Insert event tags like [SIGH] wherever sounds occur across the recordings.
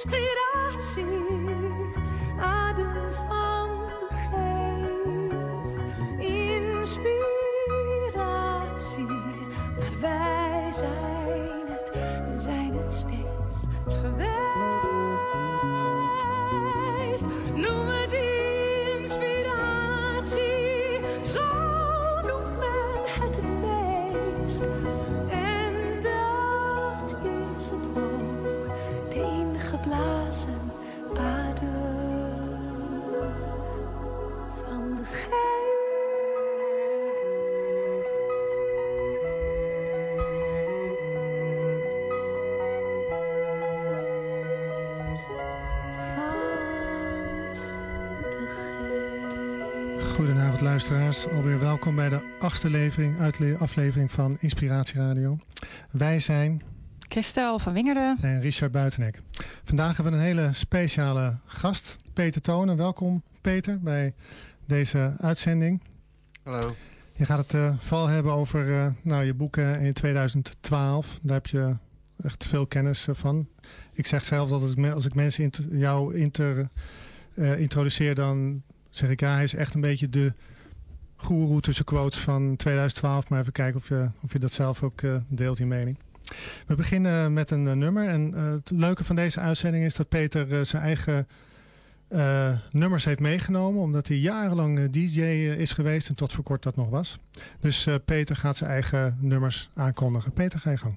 inspirar-te. Luisteraars, alweer welkom bij de achtste levering, aflevering van Inspiratie Radio. Wij zijn... Christel van Wingerden. En Richard Buitenek. Vandaag hebben we een hele speciale gast, Peter Tonen. Welkom Peter bij deze uitzending. Hallo. Je gaat het uh, vooral hebben over uh, nou, je boeken in 2012. Daar heb je echt veel kennis uh, van. Ik zeg zelf dat het, als ik mensen inter, jou inter, introduceer, dan zeg ik ja, hij is echt een beetje de goeroe tussen quotes van 2012. Maar even kijken of je, of je dat zelf ook uh, deelt, die mening. We beginnen met een uh, nummer. En het leuke van deze uitzending is dat Peter zijn eigen nummers heeft meegenomen. Omdat hij jarenlang DJ is geweest en tot voor kort dat nog was. Dus Peter gaat zijn eigen nummers aankondigen. Peter, ga je gang.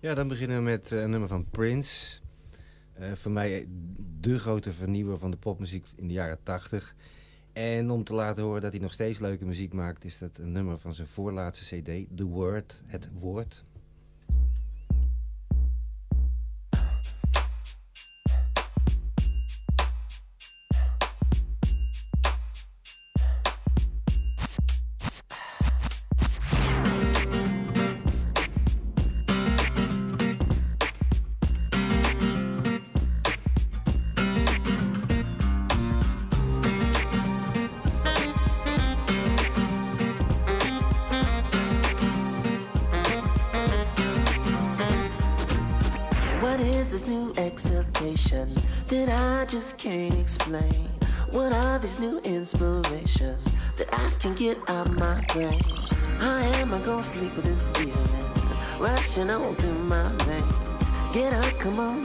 Ja, dan beginnen we met een nummer van Prince. voor mij de grote vernieuwer van de popmuziek in de jaren 80. En om te laten horen dat hij nog steeds leuke muziek maakt... is dat een nummer van zijn voorlaatste cd, The Word, het woord...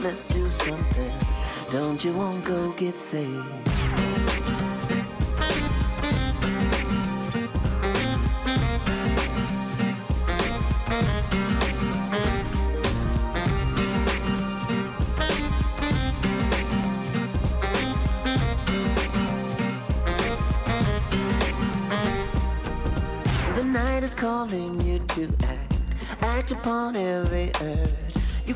let's do something. Don't you want to go get saved? The night is calling you to act, act upon. You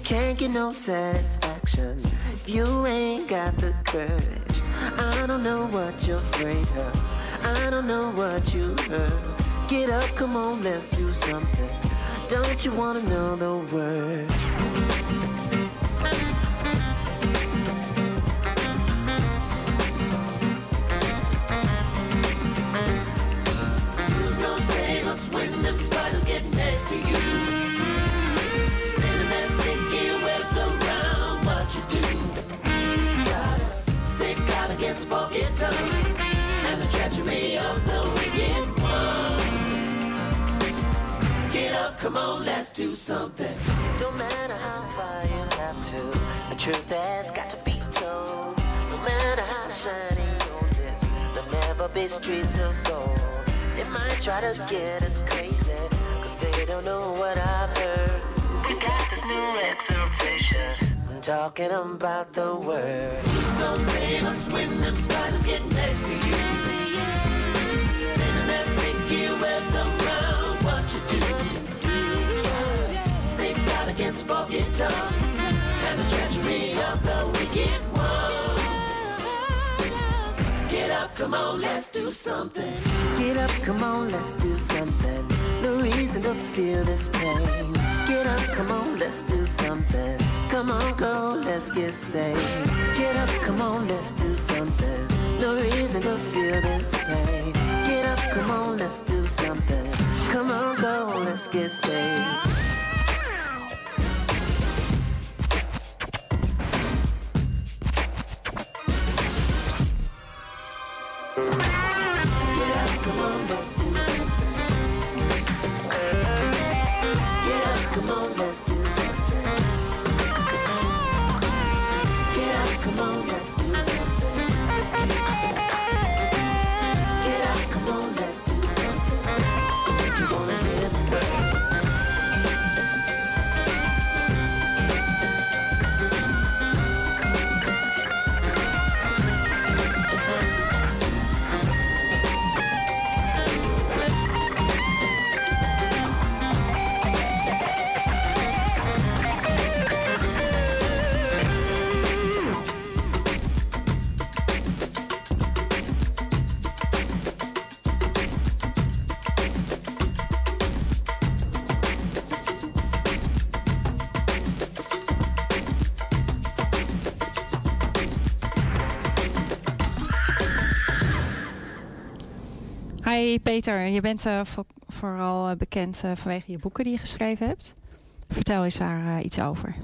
can't get no satisfaction if you ain't got the courage. I don't know what you're afraid of. I don't know what you heard. Get up, come on, let's do something. Don't you wanna know the word? Come on, let's do something. Don't matter how far you have to, the truth has got to be told. No matter how shiny your lips, there'll never be streets of gold. They might try to get us crazy, cause they don't know what I've heard. We got this new exaltation. Talking about the word. Who's gonna save us when them spiders get next to you? Spinning that sticky webs around what you do against tongue and the treachery of the wicked one. Get up, come on, let's do something. Get up, come on, let's do something. No reason to feel this pain. Get up, come on, let's do something. Come on, go, let's get saved. Get up, come on, let's do something. No reason to feel this pain. Get up, come on, let's do something. Come on, go, let's get saved. Peter, je bent voor, vooral uh, bekend uh, vanwege je boeken die je geschreven hebt. Vertel eens daar iets over.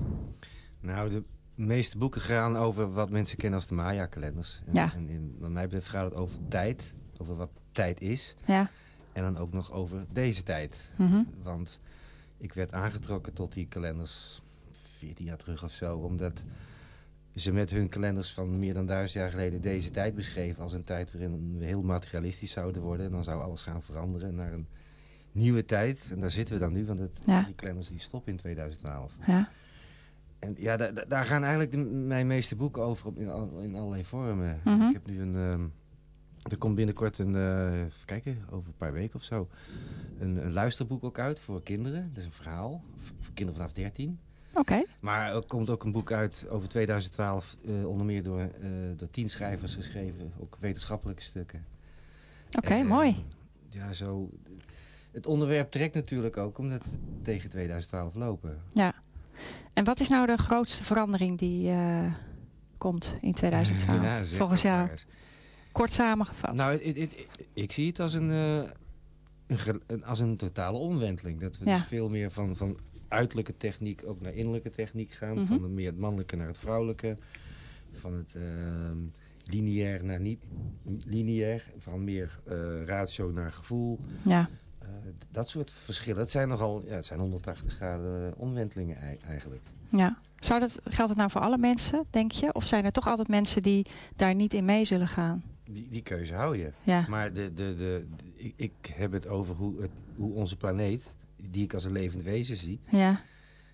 Nou, de meeste boeken gaan over wat mensen kennen als de Maya-kalenders. Ja. En in, wat mij betreft gaat het over tijd, over wat tijd is. Ja. En dan ook nog over deze tijd. Mm -hmm. Want ik werd aangetrokken tot die kalenders 14 jaar terug of zo. Omdat ze met hun kalenders van meer dan duizend jaar geleden deze tijd beschreven. Als een tijd waarin we heel materialistisch zouden worden. En dan zou alles gaan veranderen naar een nieuwe tijd. En daar zitten we dan nu. Want het, ja. die kalenders die stoppen in 2012. Ja. En ja, daar, daar gaan eigenlijk de, mijn meeste boeken over op, in, al, in allerlei vormen. Mm -hmm. Ik heb nu een... Um, er komt binnenkort een, uh, even kijken, over een paar weken of zo, een, een luisterboek ook uit voor kinderen. Dat is een verhaal, voor kinderen vanaf 13. Oké. Okay. Maar er komt ook een boek uit over 2012, uh, onder meer door, uh, door tien schrijvers geschreven, ook wetenschappelijke stukken. Oké, okay, mooi. Ja, zo... Het onderwerp trekt natuurlijk ook, omdat we tegen 2012 lopen. Ja. En wat is nou de grootste verandering die komt in 2012, [LAUGHS] ja, volgens jou? Kort samengevat. Nou, it, it, it, ik zie het als een, uh, een, als een totale omwenteling. Dat we ja. dus veel meer van, van uiterlijke techniek ook naar innerlijke techniek gaan. Mhm. Van het meer het mannelijke naar het vrouwelijke. Van het uh, lineair naar niet lineair. Van meer uh, ratio naar gevoel. Ja. dat soort verschillen. Het zijn nogal ja, het zijn 180 graden omwentelingen eigenlijk. Ja. Zou dat, geldt het nou voor alle mensen, denk je? Of zijn er toch altijd mensen die daar niet in mee zullen gaan? Die, die keuze hou je. Ja. Maar de, de, de, de ik, ik, heb het over hoe, het, hoe onze planeet, die ik als een levend wezen zie... Ja.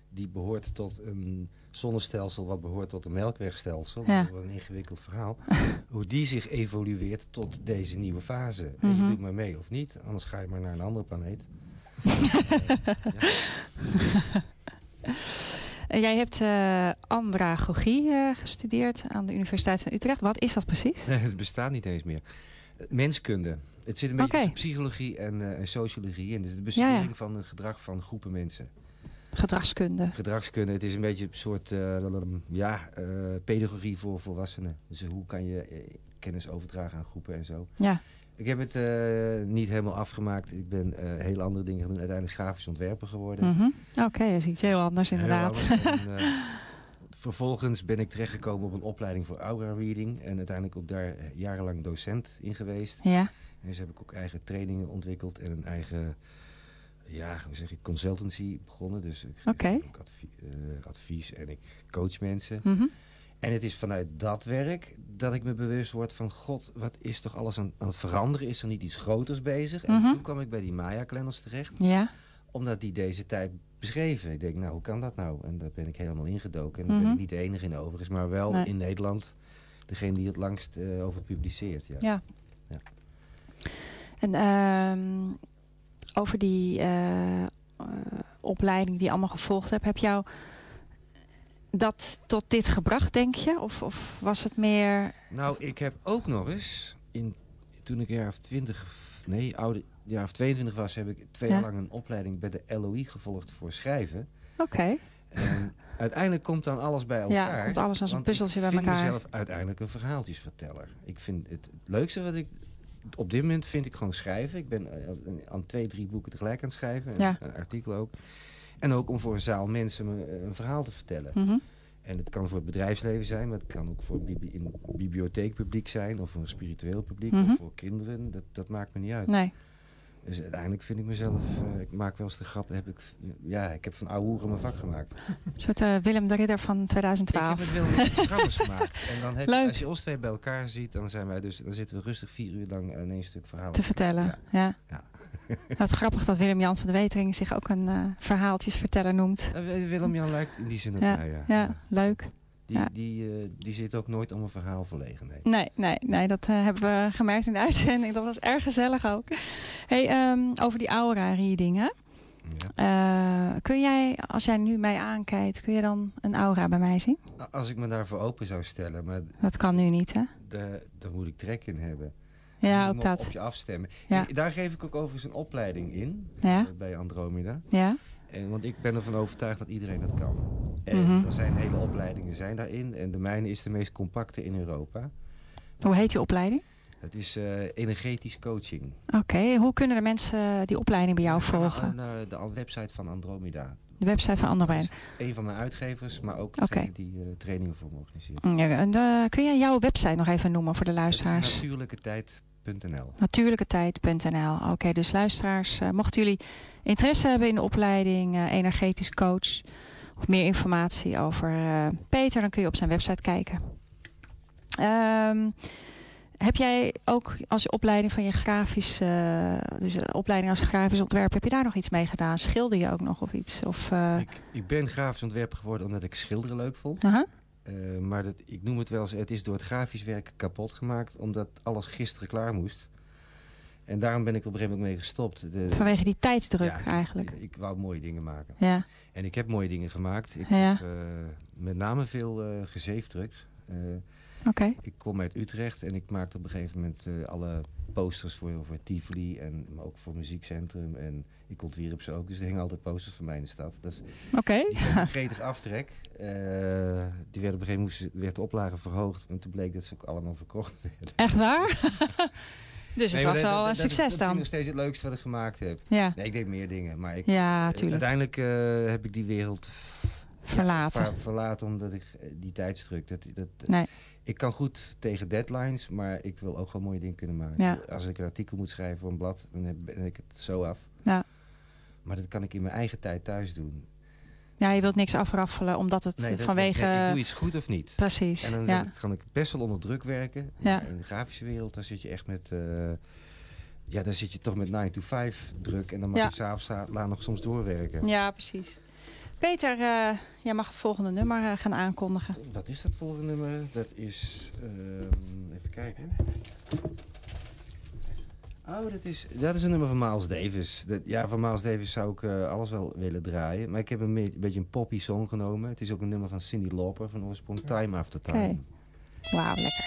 die behoort tot een zonnestelsel wat behoort tot een melkwegstelsel. Ja. Dat is wel een ingewikkeld verhaal. [LAUGHS] hoe die zich evolueert tot deze nieuwe fase. En Mhm. je doet maar mee of niet, anders ga je maar naar een andere planeet. [LAUGHS] En jij hebt uh, andragogie uh, gestudeerd aan de Universiteit van Utrecht. Wat is dat precies? Nee, [LAUGHS] het bestaat niet eens meer. Menskunde. Het zit een beetje tussen psychologie en, uh, en sociologie in. Dus de bestudering Ja, ja. van het gedrag van groepen mensen. Gedragskunde. Gedragskunde, het is een beetje een soort uh, ja, uh, pedagogie voor volwassenen. Dus hoe kan je kennis overdragen aan groepen en zo. Ja. Ik heb het uh, niet helemaal afgemaakt. Ik ben uh, hele andere dingen gaan doen. Uiteindelijk grafisch ontwerper geworden. Mm -hmm. Oké, okay, dat is iets heel anders inderdaad. Heel anders. en, uh, [LAUGHS] vervolgens ben ik terechtgekomen op een opleiding voor aura reading. En uiteindelijk ook daar jarenlang docent in geweest. Ja. En dus heb ik ook eigen trainingen ontwikkeld. En een eigen, ja, hoe zeg ik, consultancy begonnen. Dus ik geef okay. ook advie advies en ik coach mensen. Mm -hmm. En het is vanuit dat werk dat ik me bewust word van... God, wat is toch alles aan, aan het veranderen? Is er niet iets groters bezig? En Mhm. mm -hmm. toen kwam ik bij die Maya-kalenders terecht. Ja. Omdat die deze tijd beschreven. Ik denk, nou, hoe kan dat nou? En daar ben ik helemaal ingedoken. En daar Mhm. ben ik niet de enige in overigens. Maar wel Nee. in Nederland degene die het langst uh, over publiceert. Ja. Ja. En ehm, over die eh, opleiding die je allemaal gevolgd hebt... heb jou dat tot dit gebracht, denk je? Of, of was het meer... Nou, ik heb ook nog eens... In, toen ik een jaar of twintig... Nee, oude, jaar of 22 was... heb ik twee Ja. jaar lang een opleiding bij de LOI gevolgd voor schrijven. Oké. Uiteindelijk komt dan alles bij elkaar. Ja, komt alles als een puzzeltje bij Ik vind elkaar. mezelf uiteindelijk een verhaaltjesverteller. Ik vind het, het leukste wat ik... Op dit moment vind ik gewoon schrijven. Ik ben eh, aan twee, drie boeken tegelijk aan het schrijven. Ja. Een artikel ook. En ook om voor een zaal mensen me, eh, een verhaal te vertellen. Mhm. En het kan voor het bedrijfsleven zijn, maar het kan ook voor in bibliotheekpubliek zijn, of voor een spiritueel publiek, Mhm. of voor kinderen. Dat, dat maakt me niet uit. Nee. Dus uiteindelijk vind ik mezelf, uh, ik maak wel eens de grap, heb ik, ja, ik heb van ouwe hoeren mijn vak gemaakt. Een soort uh, Willem de Ridder van Ik 2012. heb het wel met programma's [LAUGHS] gemaakt. En dan heb Leuk. je, als je ons twee bij elkaar ziet, dan zijn wij dus, dan zitten we rustig vier uur lang aan één stuk verhaal te vertellen. Ja. Ja. Ja. Nou, het grappig dat Willem-Jan van de Wetering zich ook een uh, verhaaltjesverteller noemt. Uh, Willem-Jan lijkt in die zin op Ja, mij, ja. Ja, leuk. Die, Ja. die, uh, die zit ook nooit om een verhaal verlegen. Nee. Nee, nee, nee dat uh, hebben we gemerkt in de [LAUGHS] uitzending. Dat was erg gezellig ook. Hey, um, over die aura-reading, hè? Ja. Uh, kun jij, als jij nu mij aankijkt, kun je dan een aura bij mij zien? Als ik me daarvoor open zou stellen, maar Dat kan nu niet, hè? daar moet ik trek in hebben. Ja, ook dat. op je afstemmen. Ja. Daar geef ik ook overigens een opleiding in, Ja. eh, bij Andromeda. Ja? En, want ik ben ervan overtuigd dat iedereen dat kan. En Mhm. er zijn hele opleidingen zijn daarin. En de mijne is de meest compacte in Europa. Hoe heet die opleiding? Het is eh, energetisch coaching. Oké, hoe kunnen de mensen die opleiding bij jou volgen? Naar de website van Andromeda. De website van Andromeda. een van mijn uitgevers, maar ook die eh, trainingen voor me organiseert. Ja, en, eh, kun jij jouw website nog even noemen voor de is luisteraars? natuurlijketijd.nl. Natuurlijketijd.nl. Oké, dus luisteraars, eh, mochten jullie interesse hebben in de opleiding eh, energetisch coach of meer informatie over eh, Peter, dan kun je op zijn website kijken. Ehm, heb jij ook als je opleiding van je grafisch, dus opleiding als grafisch ontwerper, heb je daar nog iets mee gedaan? Schilder je ook nog of iets? Of, Ik, ik ben grafisch ontwerper geworden omdat ik schilderen leuk vond. aha? Eh, maar dat, ik noem het wel eens, het is door het grafisch werk kapot gemaakt, omdat alles gisteren klaar moest. En daarom ben ik er op een gegeven moment mee gestopt. De, Vanwege die tijdsdruk Ja, eigenlijk. Ik, ik wou mooie dingen maken. Ja, En ik heb mooie dingen gemaakt. Ik Ja. heb eh, met name veel gezeefdrukt. Eh, oké. ik kom uit Utrecht en ik maakte op een gegeven moment alle posters voor, voor Tivoli en maar ook voor muziekcentrum. En ik ontwierp ze ook, dus er hingen altijd posters van mij in de stad. Dat, Oké. [LAUGHS] een gretig aftrek. Eh, die werd op een gegeven moment moest- werd de oplage verhoogd. En toen bleek dat ze ook allemaal verkocht werden. Echt waar? [LAUGHS] dus het Nee, was dat- wel dat- een dat- succes Dat dan. nog steeds het leukste wat ik gemaakt heb. Ja, Nee, ik deed meer dingen. Maar ik, ja, tuurlijk. uiteindelijk eh, heb ik die wereld Verlaten. ver- verlaten omdat ik eh, die tijdsdruk. Dat, dat, Nee. Ik kan goed tegen deadlines, maar ik wil ook gewoon mooie dingen kunnen maken. Ja. Als ik een artikel moet schrijven voor een blad, dan heb- ben ik het zo af. Ja. Maar dat kan ik in mijn eigen tijd thuis doen. Ja, je wilt niks afraffelen omdat het Nee, dat- vanwege... nee, ik doe iets goed of niet. Precies, En dan ja. kan ik best wel onder druk werken. Ja. In de grafische wereld, daar zit je echt met... eh, ja, daar zit je toch met 9 to 5 druk. En dan mag je s'avonds laat nog soms doorwerken. Ja, precies. Peter, eh, jij mag het volgende nummer eh, gaan aankondigen. Wat is dat volgende nummer? Dat is... ehm, even kijken. Oh, dat is, dat is een nummer van Miles Davis. Dat, ja, van Miles Davis zou ik eh, alles wel willen draaien. Maar ik heb een, beetje een poppy song genomen. Het is ook een nummer van Cindy Lauper van oorsprong. Time After Time. Oké. Wauw, lekker.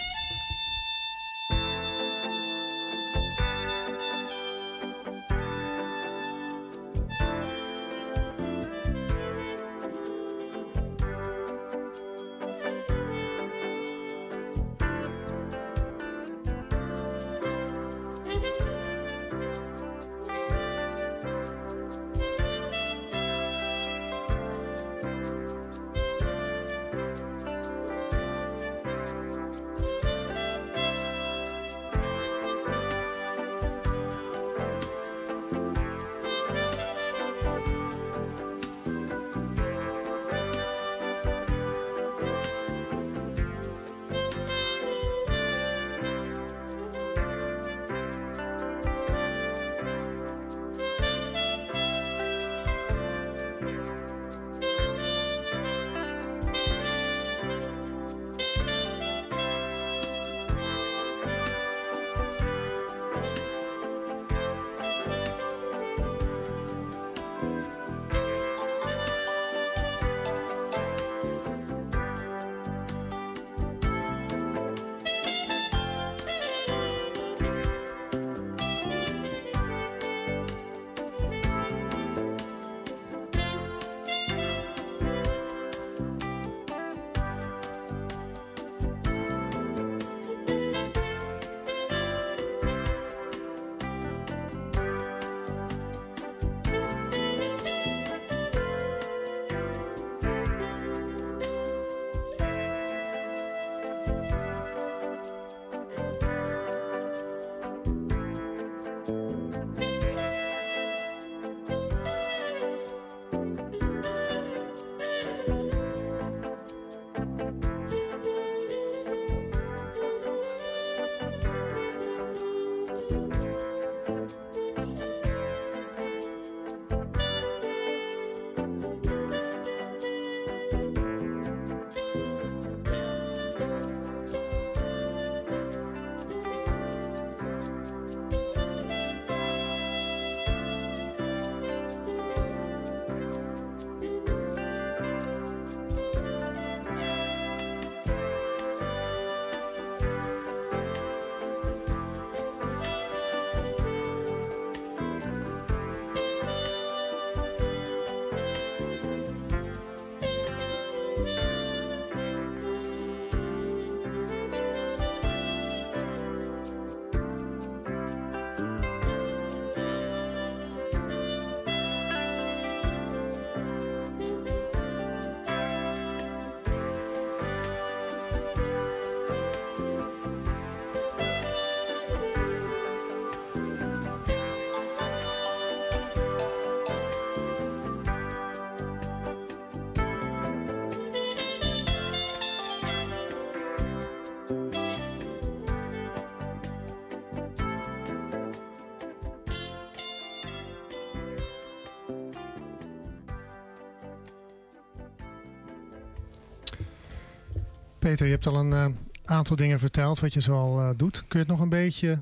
Peter, je hebt al een uh, aantal dingen verteld wat je zoal uh, doet. Kun je het nog een beetje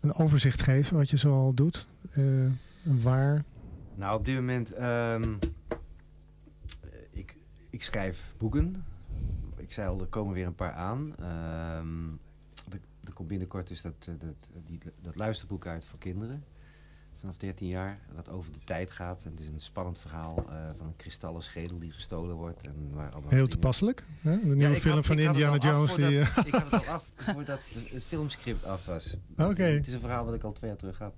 een overzicht geven wat je zoal doet? Uh, waar? Nou, op dit moment... Um, ik, ik schrijf boeken. Ik zei al, er komen weer een paar aan. Um, er komt binnenkort dus dat, dat, dat luisterboek uit voor kinderen vanaf 13 jaar, wat over de tijd gaat. En het is een spannend verhaal uh, van een kristallen schedel die gestolen wordt. En waar Heel dingen... toepasselijk, hè? de nieuwe ja, film had, van Indiana Jones. Die, uh... ik had het al af voordat het filmscript af was. [LAUGHS] Oké. Het is een verhaal wat ik al twee jaar terug had.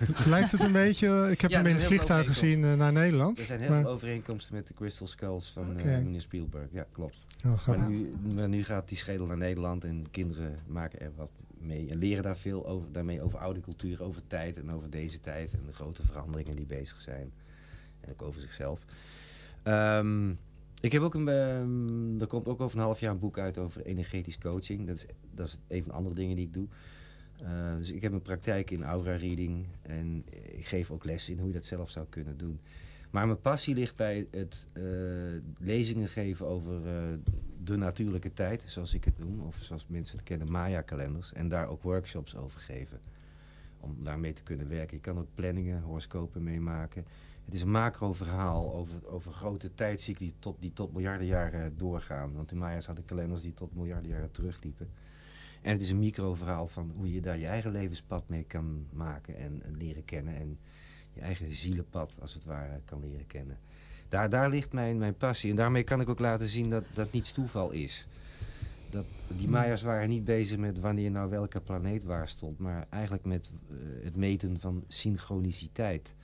[LAUGHS] Lijkt het een beetje, ik heb ja, hem in het vliegtuig gezien uh, naar Nederland. Er zijn heel maar... veel overeenkomsten met de Crystal Skulls van okay. meneer Spielberg. Ja, klopt. Oh, maar, nu, maar nu gaat die schedel naar Nederland en kinderen maken er wat mee en leren daar veel over, daarmee over oude cultuur, over tijd en over deze tijd en de grote veranderingen die bezig zijn. En ook over zichzelf. Um, ik heb ook een, um, er komt ook over een half jaar een boek uit over energetisch coaching. Dat is, dat is een van de andere dingen die ik doe. Uh, dus ik heb een praktijk in aura reading en ik geef ook les in hoe je dat zelf zou kunnen doen. Maar mijn passie ligt bij het uh, lezingen geven over uh, de natuurlijke tijd, zoals ik het noem. Of zoals mensen het kennen, Maya-kalenders. En daar ook workshops over geven. Om daarmee te kunnen werken. Je kan ook planningen, horoscopen meemaken. Het is een macro-verhaal over, over grote tijdcycli tot, die tot miljarden jaren doorgaan. Want de Maya's hadden kalenders die tot miljarden jaren terugliepen. En het is een micro-verhaal van hoe je daar je eigen levenspad mee kan maken en, en leren kennen. En je eigen zielenpad, als het ware, kan leren kennen. Daar, daar ligt mijn, mijn passie. En daarmee kan ik ook laten zien dat dat niets toeval is. Dat, die Maya's waren niet bezig met wanneer nou welke planeet waar stond. Maar eigenlijk met uh, het meten van synchroniciteit.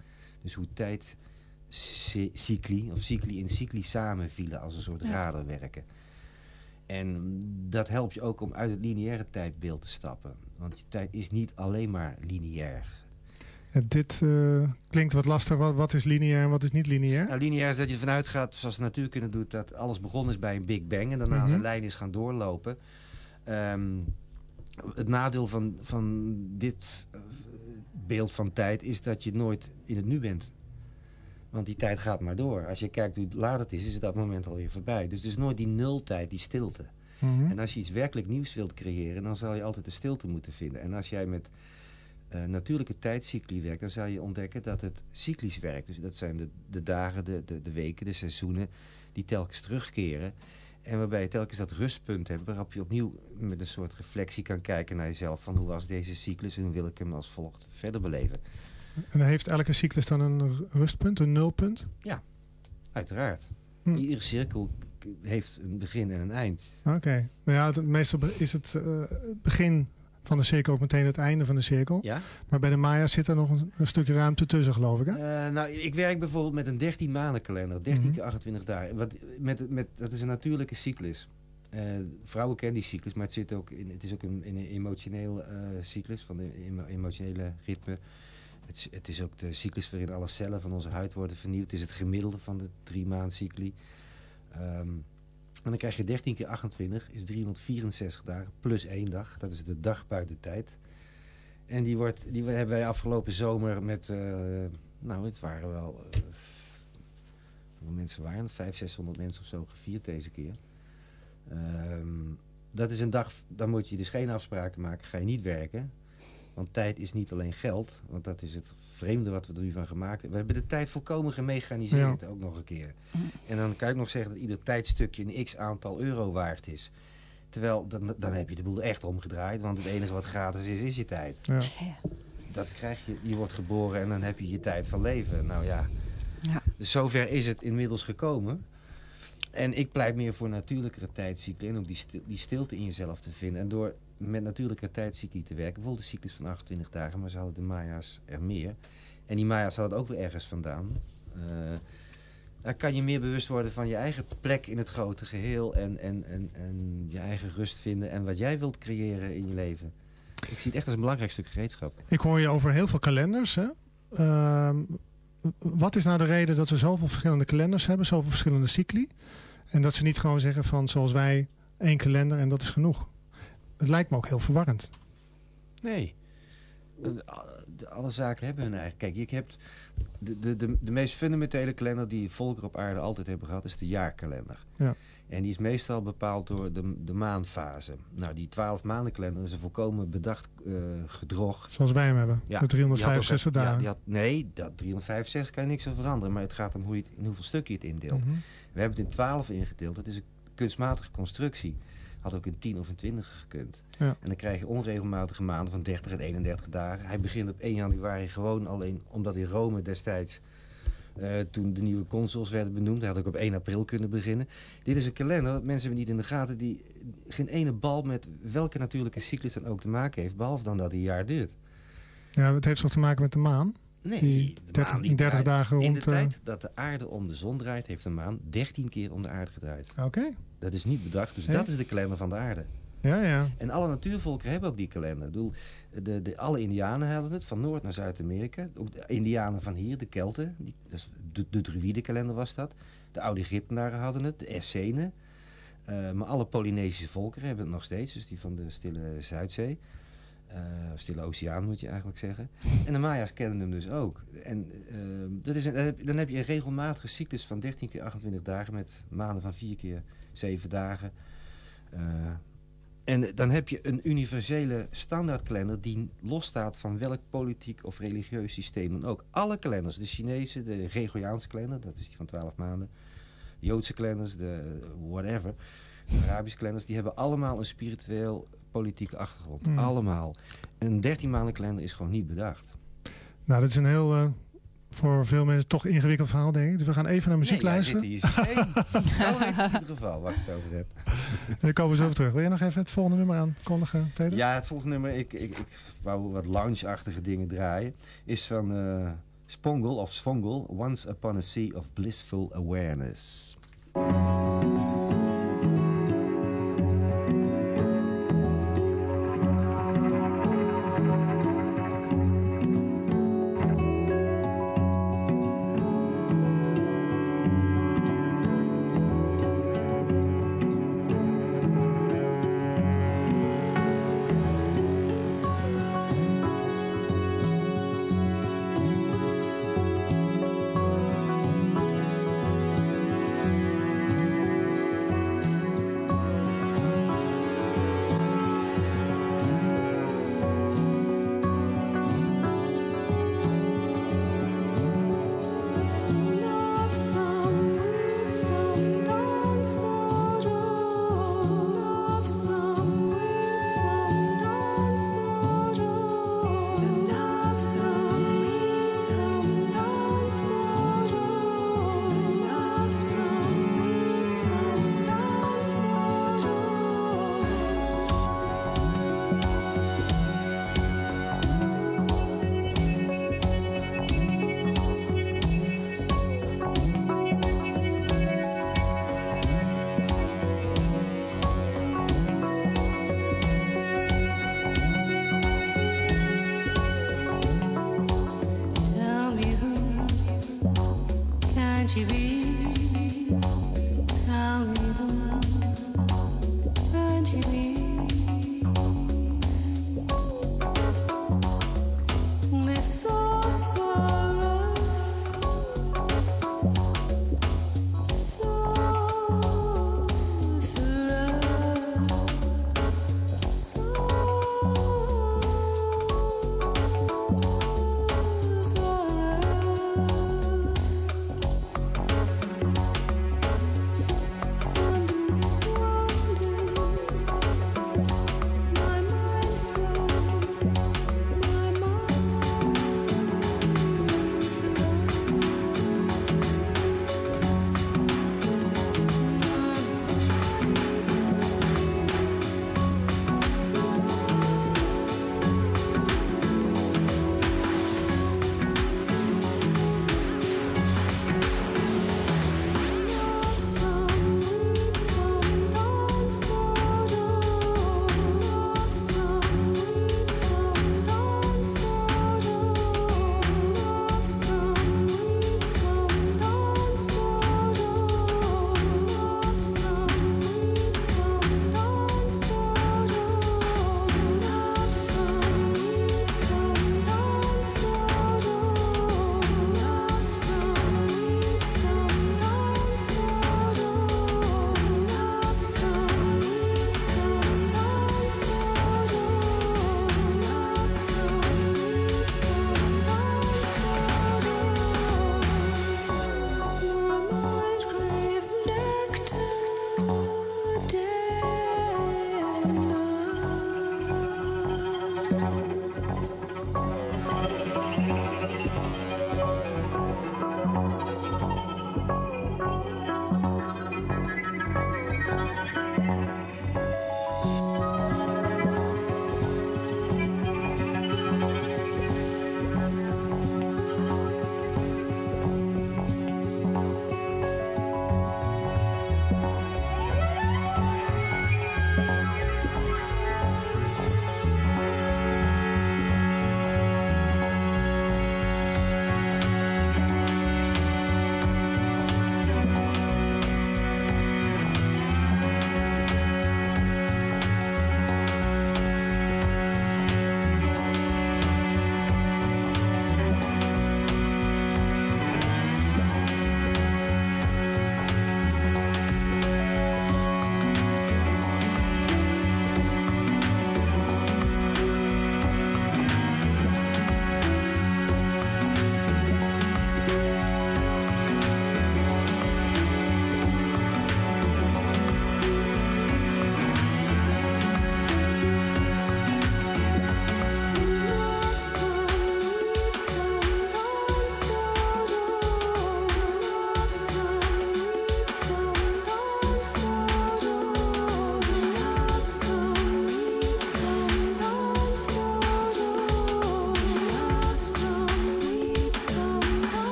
Dus hoe tijdcycli, of cycli in cycli samenvielen als een soort ja. radar werken. En dat helpt je ook om uit het lineaire tijdbeeld te stappen. Want je tijd is niet alleen maar lineair. Dit uh, klinkt wat lastig. Wat, wat, is lineair en wat is niet lineair? Nou, lineair is dat je ervan uitgaat, zoals de natuurkunde doet... dat alles begonnen is bij een Big Bang... en daarna mm -hmm. een lijn is gaan doorlopen. Um, het nadeel van, van dit beeld van tijd is dat je nooit in het nu bent. Want die tijd gaat maar door. Als je kijkt hoe laat het is, is het dat moment alweer voorbij. Dus het is nooit die nultijd, die stilte. Mm -hmm. En als je iets werkelijk nieuws wilt creëren... dan zal je altijd de stilte moeten vinden. En als jij met uh, natuurlijke tijdcycli werkt, dan zou je ontdekken dat het cyclisch werkt. Dus dat zijn de, de dagen, de, de, de weken, de seizoenen die telkens terugkeren. En waarbij je telkens dat rustpunt hebt waarop je opnieuw met een soort reflectie kan kijken naar jezelf. Van hoe was deze cyclus en hoe wil ik hem als volgt verder beleven. En heeft elke cyclus dan een rustpunt, een nulpunt? Ja, uiteraard. Hm. Iedere cirkel heeft een begin en een eind. Oké. Okay. Nou ja, meestal is het uh, begin van de cirkel ook meteen het einde van de cirkel. Ja? Maar bij de Maya zit er nog een, een stukje ruimte tussen, geloof ik. Hè? Uh, nou, ik werk bijvoorbeeld met een 13 maanden kalender. 13 mm -hmm. keer 28 dagen. Wat, met, met, dat is een natuurlijke cyclus. Uh, vrouwen kennen die cyclus, maar het, zit ook in, het is ook een, in een emotioneel uh, cyclus, van de emotionele ritme. Het, het, is ook de cyclus waarin alle cellen van onze huid worden vernieuwd. Het is het gemiddelde van de drie maandcycli. Um, en dan krijg je 13 keer 28 is 364 dagen plus één dag. Dat is de dag buiten tijd. En die, wordt, die hebben wij afgelopen zomer met... Uh, nou, het waren wel... Uh, hoeveel mensen waren het? 500, 600 mensen of zo gevierd deze keer. Um, dat is een dag... Dan moet je dus geen afspraken maken. Ga je niet werken. Want tijd is niet alleen geld. Want dat is het vreemde wat we er nu van gemaakt hebben. We hebben de tijd volkomen gemechaniseerd ja. ook nog een keer. En dan kan ik nog zeggen dat ieder tijdstukje een x aantal euro waard is. Terwijl, dan, dan heb je de boel echt omgedraaid. Want het enige wat gratis is, is je tijd. Ja. Dat krijg je, je wordt geboren en dan heb je je tijd van leven. Nou ja, ja. Dus zover is het inmiddels gekomen. En ik pleit meer voor natuurlijkere tijdcyclen. En ook die, stil, die stilte in jezelf te vinden. En door met natuurlijke tijdcycli te werken. Bijvoorbeeld de cyclus van 28 dagen, maar ze hadden de Maya's er meer. En die Maya's hadden ook weer ergens vandaan. Uh, daar kan je meer bewust worden van je eigen plek in het grote geheel. En, en, en, en je eigen rust vinden. En wat jij wilt creëren in je leven. Ik zie het echt als een belangrijk stuk gereedschap. Ik hoor je over heel veel kalenders. Hè? Uh, wat is nou de reden dat ze zoveel verschillende kalenders hebben? Zoveel verschillende cycli? En dat ze niet gewoon zeggen van zoals wij één kalender en dat is genoeg het lijkt me ook heel verwarrend. Nee. Alle zaken hebben hun eigen... Kijk, je hebt de, de, de, de meest fundamentele kalender die volkeren op aarde altijd hebben gehad, is de jaarkalender. Ja. En die is meestal bepaald door de, de maanfase. Nou, die 12 maanden kalender is een volkomen bedacht uh, gedrog. Zoals wij hem hebben, Ja, de 365 die had ook- dagen. Ja, die had, nee, dat 365 kan je niks aan veranderen. Maar het gaat om hoe je het, in hoeveel stukken je het indeelt. Mhm. We hebben het in 12 ingedeeld. Dat is een kunstmatige constructie. Had ook in 10 of in 20 gekund. Ja. En dan krijg je onregelmatige maanden van 30 en 31 dagen. Hij begint op 1 januari gewoon alleen omdat in Rome destijds... eh, toen de nieuwe consuls werden benoemd. Hij had ook op 1 april kunnen beginnen. Dit is een kalender, dat mensen hebben niet in de gaten... die geen ene bal met welke natuurlijke cyclus dan ook te maken heeft... behalve dan dat hij een jaar duurt. Ja, het heeft toch te maken met de maan? Nee, Die de 30 maan die in 30 draait- dagen In de rond, eh, tijd dat de aarde om de zon draait... heeft de maan 13 keer om de aarde gedraaid. Oké, Dat is niet bedacht, dus dat is de kalender van de aarde. ja, ja. En alle natuurvolkeren hebben ook die kalender. Ik bedoel, de, de, alle indianen hadden het, van Noord naar Zuid-Amerika. Ook de indianen van hier, de Kelten. Die, is de, de druïdenkalender was dat. De oude Egyptenaren hadden het, de Essenen. Eh, maar alle Polynesische volkeren hebben het nog steeds. Dus die van de stille Zuidzee. Eh, stille Oceaan moet je eigenlijk zeggen. En de Maya's kennen hem dus ook. En eh, dat is een, dan heb- dan heb je een regelmatige cyclus van 13 keer 28 dagen... met maanden van 4 keer 7 dagen. Eh, en dan heb je een universele standaardkalender die losstaat van welk politiek of religieus systeem dan ook. Alle kalenders, de Chinese, de Gregoriaanse kalender, dat is die van 12 maanden. De Joodse kalenders, de whatever. De Arabische kalenders, die hebben allemaal een spiritueel politieke achtergrond. Hmm. Allemaal. Een 13 maanden kalender is gewoon niet bedacht. Nou, dat is een heel, eh, voor veel mensen toch ingewikkeld verhaal, denk ik. Dus we gaan even naar muziek nee, luisteren. Jij zit [LAUGHS] in ieder geval waar ik het over heb. En dan komen we zo weer terug. Wil je nog even het volgende nummer aankondigen, Peter? Ja, het volgende nummer, ik, ik, ik wou wat lounge-achtige dingen draaien, is van eh Spongle of Svongel, Once Upon a Sea of Blissful Awareness.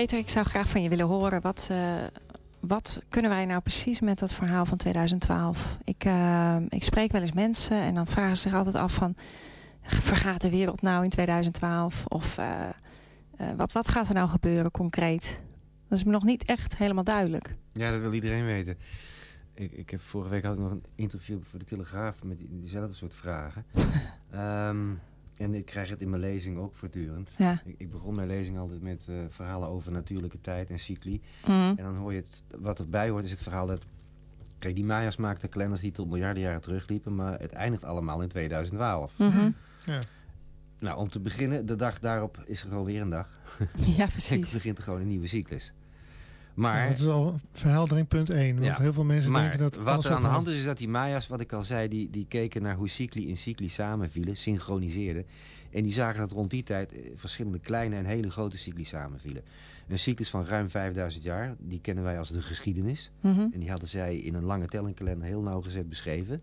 Peter, ik zou graag van je willen horen. Wat, uh, wat kunnen wij nou precies met dat verhaal van 2012? Ik, uh, ik spreek wel eens mensen en dan vragen ze zich altijd af van... Vergaat de wereld nou in 2012? Of uh, wat, wat gaat er nou gebeuren concreet? Dat is me nog niet echt helemaal duidelijk. Ja, dat wil iedereen weten. Ik, ik heb, vorige week had ik nog een interview voor de Telegraaf met diezelfde soort vragen. um, [LAUGHS] en ik krijg het in mijn lezing ook voortdurend. Ja. Ik, ik, begon mijn lezing altijd met uh, verhalen over natuurlijke tijd en cycli. Mm. En dan hoor je het, wat erbij hoort is het verhaal dat... Kijk, die Maya's maakten kalenders die tot miljarden jaren terugliepen... maar het eindigt allemaal in 2012. Mm -hmm. ja. Nou, om te beginnen, de dag daarop is er gewoon weer een dag. Ja, [LAUGHS] en precies. begint er gewoon een nieuwe cyclus. Maar, Ja, dat is al verheldering punt 1. Want Ja. heel veel mensen maar denken dat wat alles er aan de hand is, is dat die Maya's, wat ik al zei, die, die keken naar hoe cycli in cycli samenvielen, synchroniseerden. En die zagen dat rond die tijd eh, verschillende kleine en hele grote cycli samenvielen. Een cyclus van ruim 5000 jaar, die kennen wij als de geschiedenis. Mhm. En die hadden zij in een lange tellingkalender heel nauwgezet beschreven.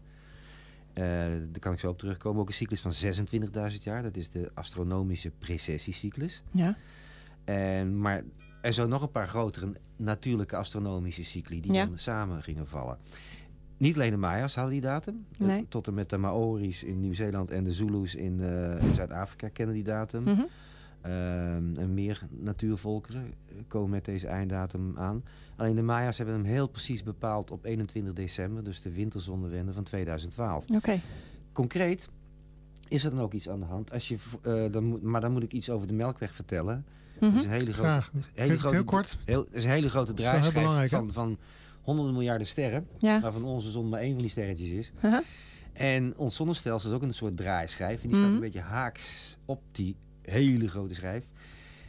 Eh, daar kan ik zo op terugkomen. Ook een cyclus van 26.000 jaar, dat is de astronomische precessiecyclus. Ja. En, maar er zijn nog een paar grotere natuurlijke astronomische cycli die Ja. dan samen gingen vallen. Niet alleen de Maya's hadden die datum. Eh, Nee. Tot en met de Maori's in Nieuw-Zeeland en de Zulus in, eh, in Zuid-Afrika kennen die datum. Ehm, en meer natuurvolkeren eh, komen met deze einddatum aan. Alleen de Maya's hebben hem heel precies bepaald op 21 december, dus de winterzonnewende van 2012. Oké. Concreet is er dan ook iets aan de hand. Als je, eh, dan moet, maar dan moet ik iets over de Melkweg vertellen. Dat Mhm. is een hele grote, Graag. hele Heel, grote, heel kort. heel, dat is een hele grote draaischijf van, van honderden miljarden sterren. Ja. Waarvan onze zon maar één van die sterretjes is. Aha. En ons zonnestelsel is ook een soort draaischijf. En die staat Mhm. een beetje haaks op die hele grote schijf.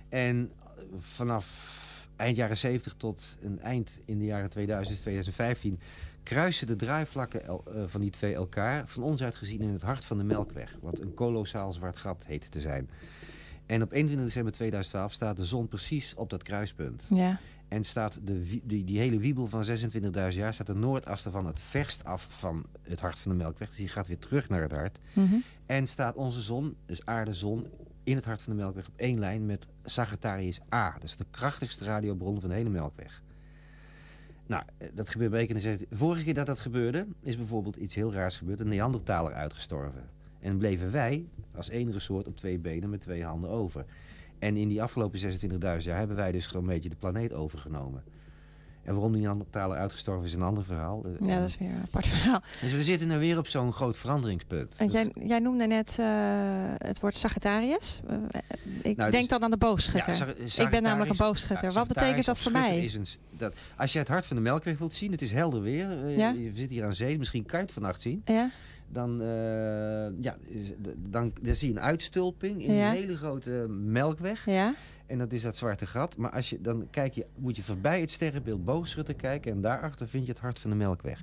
En vanaf eind jaren 70 tot een eind in de jaren 2000, 2015... kruisen de draaivlakken el- eh, van die twee elkaar... van ons uit gezien in het hart van de Melkweg. Wat een kolossaal zwart gat heet te zijn. En op 21 december 2012 staat de zon precies op dat kruispunt. Ja. En staat de, die, die hele wiebel van 26.000 jaar... staat de noordas ervan het verst af van het hart van de Melkweg. Dus die gaat weer terug naar het hart. Mhm. En staat onze zon, dus aarde-zon, in het hart van de Melkweg op één lijn met Sagittarius A. Dat is de krachtigste radiobron van de hele Melkweg. Nou, eh, dat gebeurt bij de 16. Vorige keer dat dat gebeurde, is bijvoorbeeld iets heel raars gebeurd. Een Neandertaler uitgestorven. En bleven wij als enige soort op twee benen met twee handen over. En in die afgelopen 26.000 jaar hebben wij dus gewoon een beetje de planeet overgenomen. En waarom die Neandertaler uitgestorven is een ander verhaal. Eh, ja, dat is weer een apart verhaal. Dus we zitten nu weer op zo'n groot veranderingspunt. Dat- jij, jij noemde net eh, het woord Sagittarius. Eh, ik Nou, denk dan aan de boogschutter. Ja, ik ben namelijk een boogschutter. Ja, Wat betekent dat voor mij? Is een, dat, als je het hart van de Melkweg wilt zien, het is helder weer. Ja. Je zit hier aan zee, misschien kan je het vannacht zien. Ja? Dan, ja, is- d- dan, dan zie je een uitstulping in een hele grote melkweg. Ja? En dat is dat zwarte gat. Maar als je, dan kijk je, moet je voorbij het sterrenbeeld boogschutter kijken. En daarachter vind je het hart van de melkweg.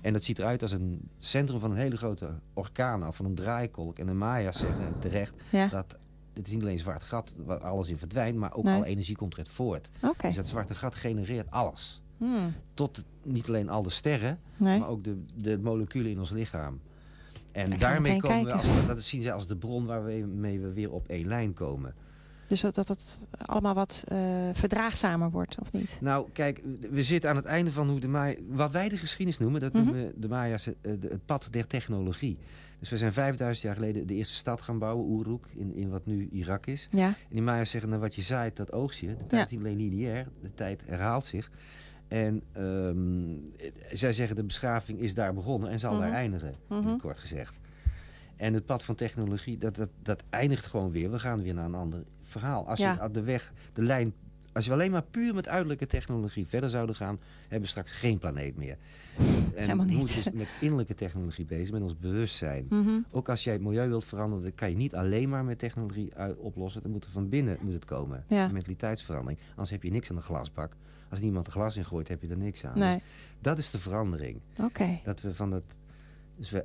En dat ziet eruit als een centrum van een hele grote orkaan. Of van een draaikolk. En de Maya's zeggen terecht Ja. dat... Het is niet alleen een zwart gat waar alles in verdwijnt. Maar ook Nee. alle energie komt eruit voort. Dus dat zwarte gat genereert alles. Hmm. Tot niet alleen al de sterren, Nee. maar ook de, de moleculen in ons lichaam. En daarmee komen we, als, dat zien zij als de bron waarmee we weer op één lijn komen. Dus dat, dat het allemaal wat eh, verdraagzamer wordt, of niet? Nou, kijk, we zitten aan het einde van hoe de Maya, wat wij de geschiedenis noemen, dat Mhm. noemen de Maya's eh, de- het pad der technologie. Dus we zijn 5000 jaar geleden de eerste stad gaan bouwen, Uruk, in, in wat nu Irak is. Ja. En die Maya's zeggen, nou, wat je zaait, dat oogst je. De tijd Ja. is niet alleen lineair, de tijd herhaalt zich. En ehm, eh, zij zeggen, de beschaving is daar begonnen en zal Mhm. daar eindigen, in Mhm. kort gezegd. En het pad van technologie, dat, dat, dat eindigt gewoon weer. We gaan weer naar een ander verhaal. Als Ja. je de weg, de lijn, als we alleen maar puur met uiterlijke technologie verder zouden gaan, hebben we straks geen planeet meer. En we moeten dus met innerlijke technologie bezig, met ons bewustzijn. Mhm. Ook als jij het milieu wilt veranderen, dan kan je niet alleen maar met technologie uit- oplossen. Dan moet er van binnen moet het komen. Ja. Mentaliteitsverandering. Anders heb je niks aan de glasbak. Als niemand er glas in gooit, heb je er niks aan. Nee. Dus dat is de verandering. Oké. Dat we van dat... Dus we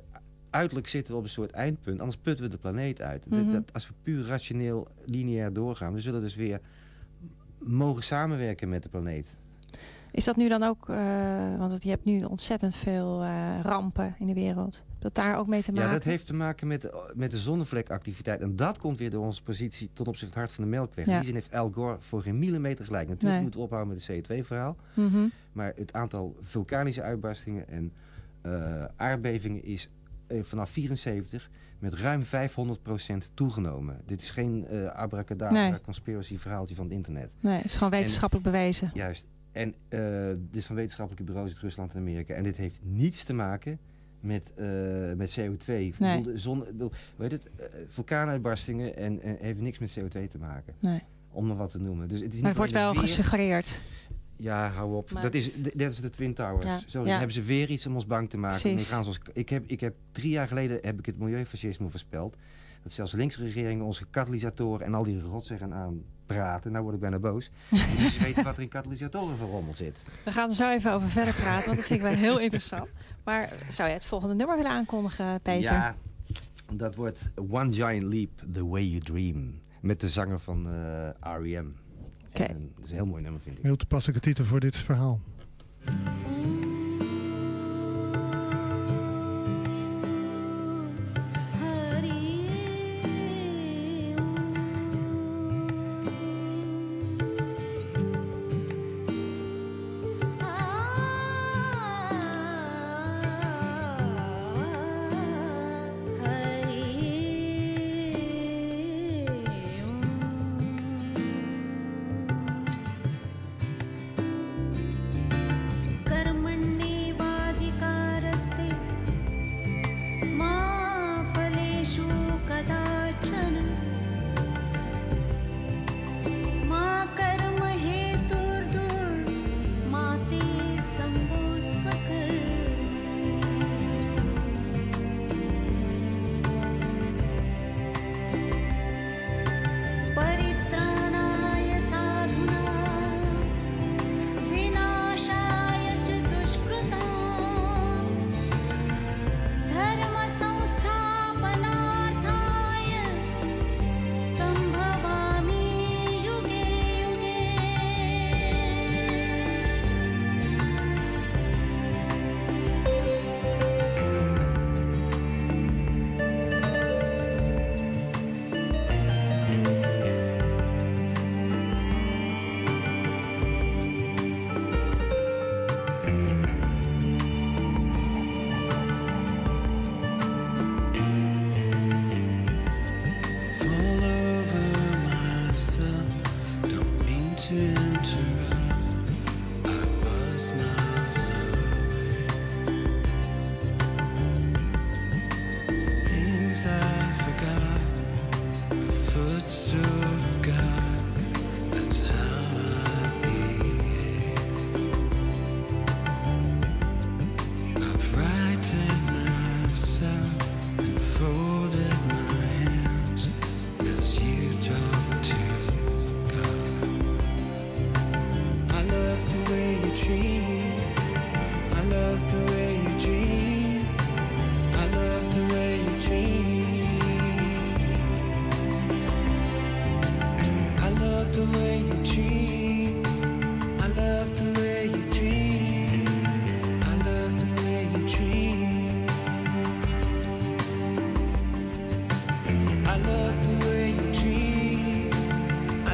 uiterlijk zitten we op een soort eindpunt. Anders putten we de planeet uit. Dus Mhm. dat, als we puur rationeel, lineair doorgaan... we zullen dus weer mogen samenwerken met de planeet. Is dat nu dan ook, uh, want je hebt nu ontzettend veel uh, rampen in de wereld. Dat daar ook mee te maken? Ja, dat heeft te maken met, met de zonnevlekactiviteit. En dat komt weer door onze positie tot opzichte van het hart van de Melkweg. Ja. In die zin heeft Al Gore voor geen millimeter gelijk. Natuurlijk nee. moeten we ophouden met het CO2-verhaal. Mm -hmm. Maar het aantal vulkanische uitbarstingen en uh, aardbevingen is vanaf 74 met ruim 500% toegenomen. Dit is geen uh, abracadabra nee. conspiracy verhaaltje van het internet. Nee, het is gewoon wetenschappelijk en, bewezen. Juist. En uh, dit is van wetenschappelijke bureaus uit Rusland en Amerika. En dit heeft niets te maken met, uh, met CO2. Nee. Zon, weet het, vulkaanuitbarstingen en, en heeft niks met CO2 te maken. Nee. Om nog wat te noemen. Dus het is maar het wordt wel weer... gesuggereerd. Ja, hou op. Maar dat is, dat is de Twin Towers. Ja. Zo, ja. hebben ze weer iets om ons bang te maken. Dan gaan ze ons, ik, heb, ik heb drie jaar geleden heb ik het milieufascisme voorspeld. Dat zelfs linksregeringen onze katalysatoren en al die rotsen gaan aanpraten. Nou word ik bijna boos. dus weet wat er in katalysatoren voor rommel zit. We gaan er zo even over verder praten, want dat vind ik wel heel interessant. Maar zou je het volgende nummer willen aankondigen, Peter? Ja, dat wordt One Giant Leap, The Way You Dream. Met de zanger van uh, R.E.M. Okay. En dat is een heel mooi nummer, vind ik. Heel toepasselijke titel voor dit verhaal.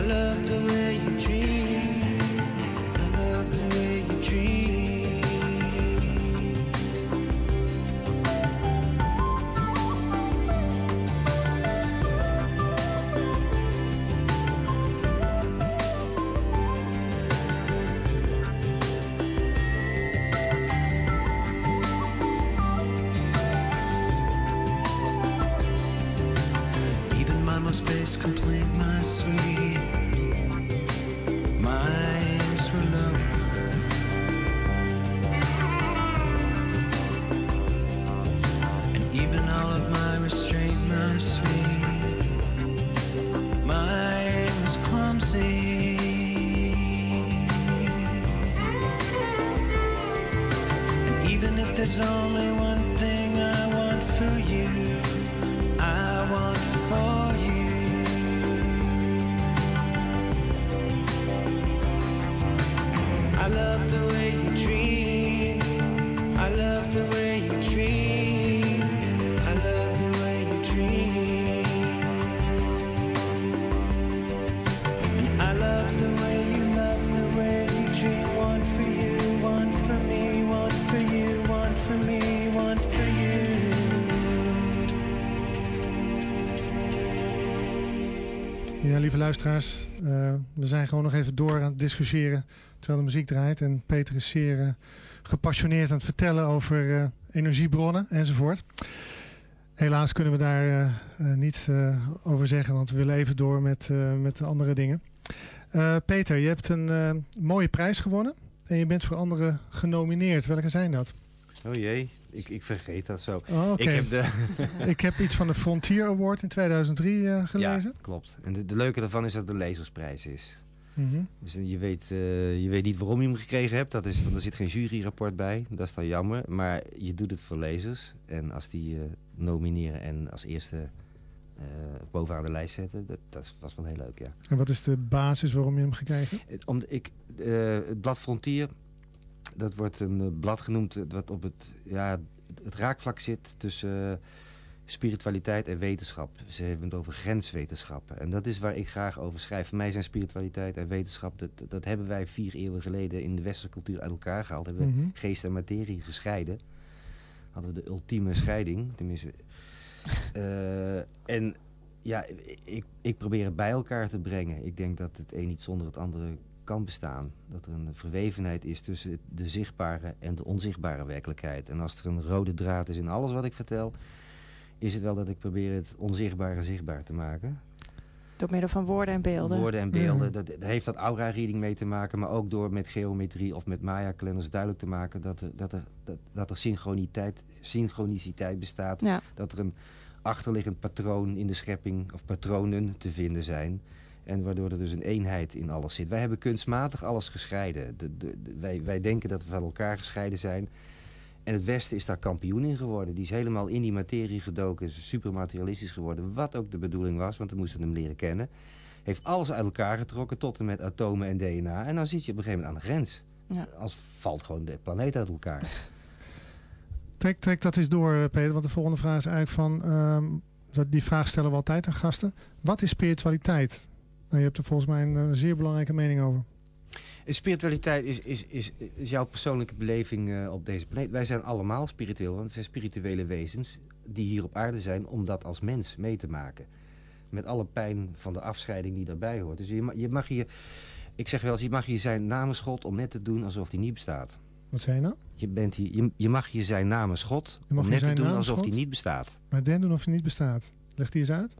love luisteraars, eh, we zijn gewoon nog even door aan het discussiëren terwijl de muziek draait. En Peter is zeer eh, gepassioneerd aan het vertellen over eh, energiebronnen enzovoort. Helaas kunnen we daar niets over zeggen, want we willen even door met, met de andere dingen. Peter, je hebt een mooie prijs gewonnen en je bent voor anderen genomineerd. Welke zijn dat? Oh jee, ik, ik vergeet dat zo. Oh, Oké, Ik heb de... [LAUGHS] ik heb iets van de Frontier Award in 2003 eh, gelezen. Ja, klopt. En de, de leuke daarvan is dat het de lezersprijs is. Mhm. Dus je weet, eh, je weet niet waarom je hem gekregen hebt. Dat is, want er zit geen juryrapport bij. Dat is dan jammer. Maar je doet het voor lezers. En als die eh, nomineren en als eerste eh, bovenaan de lijst zetten, dat, dat was wel heel leuk, ja. En wat is de basis waarom je hem gekregen hebt? Om, ik, eh, het blad Frontier, dat wordt een eh, blad genoemd eh, wat op het, ja, het raakvlak zit tussen eh, spiritualiteit en wetenschap. Ze hebben het over grenswetenschappen. En dat is waar ik graag over schrijf. Voor mij zijn spiritualiteit en wetenschap, dat, dat hebben wij vier eeuwen geleden in de westerse cultuur uit elkaar gehaald. Hebben we Mhm. geest en materie gescheiden. Hadden we de ultieme scheiding, tenminste. [LAUGHS] En ja, ik, ik probeer het bij elkaar te brengen. Ik denk dat het een niet zonder het andere kan bestaan. Dat er een verwevenheid is tussen de zichtbare en de onzichtbare werkelijkheid. En als er een rode draad is in alles wat ik vertel... is het wel dat ik probeer het onzichtbare zichtbaar te maken. Door middel van woorden en beelden. Woorden en beelden. Dat, dat heeft dat aura-reading mee te maken. Maar ook door met geometrie of met Maya-kalenders duidelijk te maken... dat er, dat er, dat, dat er synchroniteit, synchroniciteit bestaat. Ja, Dat er een achterliggend patroon in de schepping... of patronen te vinden zijn. En waardoor er dus een eenheid in alles zit. Wij hebben kunstmatig alles gescheiden. De, de, de- wij, wij denken dat we van elkaar gescheiden zijn... En het Westen is daar kampioen in geworden. Die is helemaal in die materie gedoken. Is supermaterialistisch geworden. Wat ook de bedoeling was, want we moesten hem leren kennen. Heeft alles uit elkaar getrokken tot en met atomen en DNA. En dan zit je op een gegeven moment aan de grens. Ja. Als valt gewoon de planeet uit elkaar. [LAUGHS] Trek, trek dat eens door, eh, Peter. Want de volgende vraag is eigenlijk van... ehm, dat, die vraag stellen we altijd aan gasten. Wat is spiritualiteit? Nou, je hebt er volgens mij een, eh, zeer belangrijke mening over. Spiritualiteit is, is, is, is jouw persoonlijke beleving eh, op deze planeet. Wij zijn allemaal spiritueel, want we zijn spirituele wezens die hier op aarde zijn om dat als mens mee te maken. Met alle pijn van de afscheiding die daarbij hoort. Dus je, ma- je mag hier, ik zeg wel eens, je mag hier zijn namens God om net te doen alsof die niet bestaat. Wat zei je nou? Je, bent hier, je, je mag hier zijn namens God Je mag om net te doen alsof die niet bestaat. Maar den doen of hij niet bestaat. Leg die eens uit.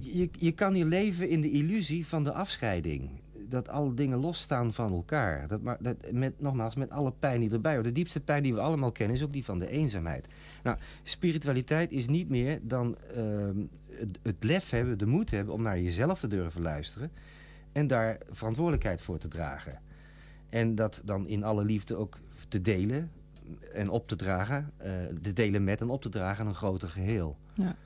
Je, je kan hier leven in de illusie van de afscheiding. Dat alle dingen losstaan van elkaar. Dat, maar, dat, met, nogmaals, met alle pijn die erbij hoort. De diepste pijn die we allemaal kennen is ook die van de eenzaamheid. Nou, spiritualiteit is niet meer dan ehm, het, het lef hebben, de moed hebben om naar jezelf te durven luisteren. En daar verantwoordelijkheid voor te dragen. En dat dan in alle liefde ook te delen en op te dragen. eh, te delen met en op te dragen aan een groter geheel. Ja.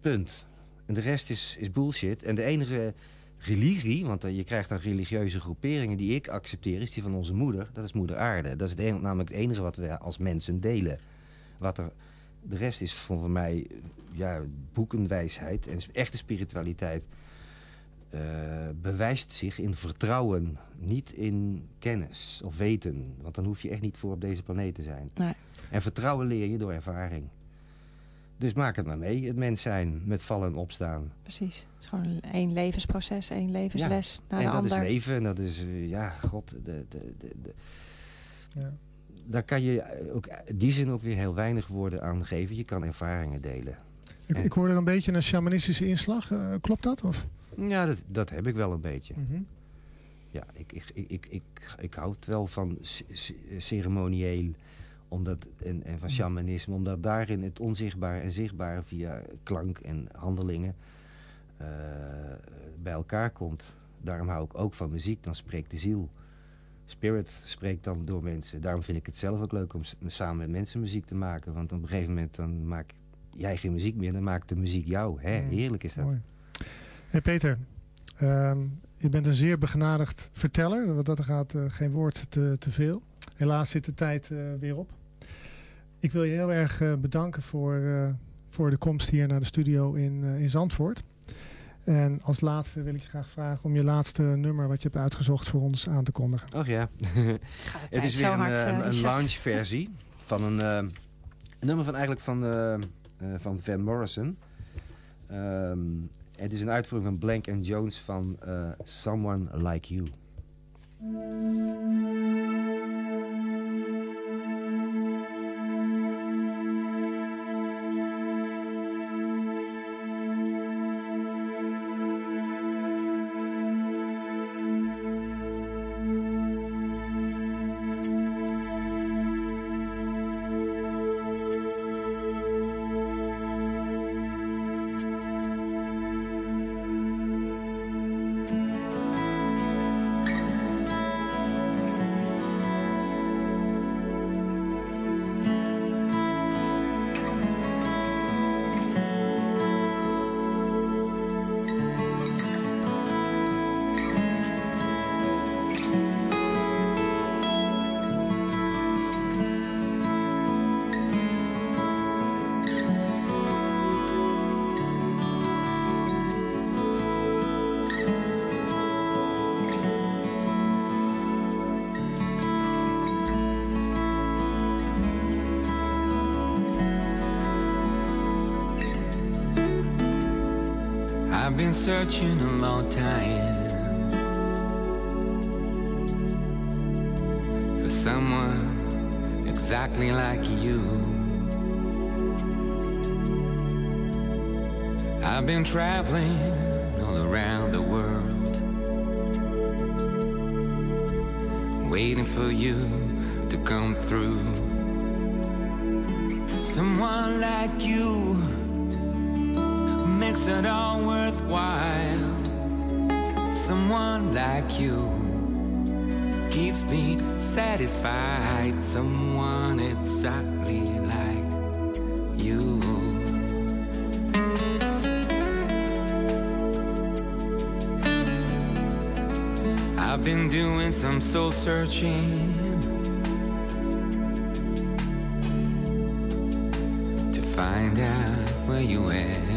Punt. En de rest is, is bullshit. En de enige religie, want eh, je krijgt dan religieuze groeperingen die ik accepteer, is die van onze moeder. Dat is moeder aarde. Dat is het enige, namelijk het enige wat we als mensen delen. Wat er, de rest is voor mij ja, boekenwijsheid en echte spiritualiteit. eh, bewijst zich in vertrouwen, niet in kennis of weten. Want dan hoef je echt niet voor op deze planeet te zijn. Nee. En vertrouwen leer je door ervaring. Dus maak het maar mee, het mens zijn, met vallen en opstaan. precies. Het is gewoon één levensproces, één levensles naar en de dat ander. is leven, en dat is, eh, ja, god, de, de, de, de- Ja. daar kan je ook in die zin ook weer heel weinig woorden aan geven. Je kan ervaringen delen. Ik, ik hoor er een beetje een shamanistische inslag. Eh, klopt dat? Of? Ja, dat, dat heb ik wel een beetje. Mhm. Ja, ik, ik, ik, ik, ik, ik houd wel van ceremonieel omdat, en, en van shamanisme, omdat daarin het onzichtbare en zichtbare via klank en handelingen eh, bij elkaar komt. Daarom hou ik ook van muziek, dan spreekt de ziel. Spirit spreekt dan door mensen. Daarom vind ik het zelf ook leuk om samen met mensen muziek te maken. Want op een gegeven moment dan maak jij geen muziek meer, dan maakt de muziek jou. Hè? Ja, Heerlijk is dat. Mooi. Hey Peter, ehm, je bent een zeer begenadigd verteller. Wat dat gaat geen woord te, te veel. Helaas zit de tijd weer op. Ik wil je heel erg bedanken voor, voor de komst hier naar de studio in, in Zandvoort. En als laatste wil ik je graag vragen om je laatste nummer wat je hebt uitgezocht voor ons aan te kondigen. Och ja. [LAUGHS] het is weer een, een, een lounge [LAUGHS] versie van een, een, nummer van eigenlijk van, van Van Morrison. Um, het is een uitvoering van Blank and Jones van uh, Someone Like You. Been searching a long time for someone exactly like you. I've been traveling all around the world, waiting for you to come through. Someone like you makes it all worthwhile. Someone like you keeps me satisfied. Someone exactly like you. I've been doing some soul searching. to Find out where you at.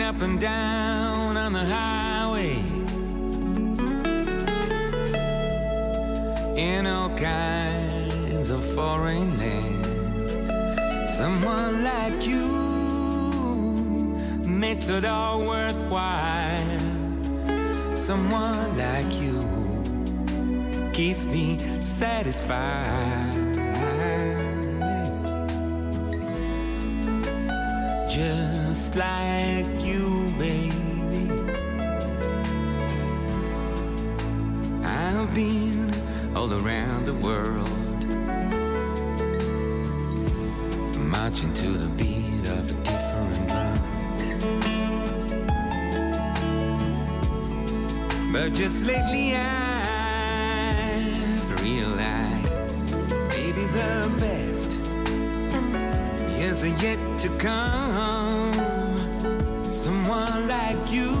Up and down on the highway in all kinds of foreign lands. Someone like you makes it all worthwhile. Someone like you keeps me satisfied. Just like you, baby. I've been all around the world, marching to the beat of a different drum. But just lately I've realized maybe the best is yet to come. Someone like you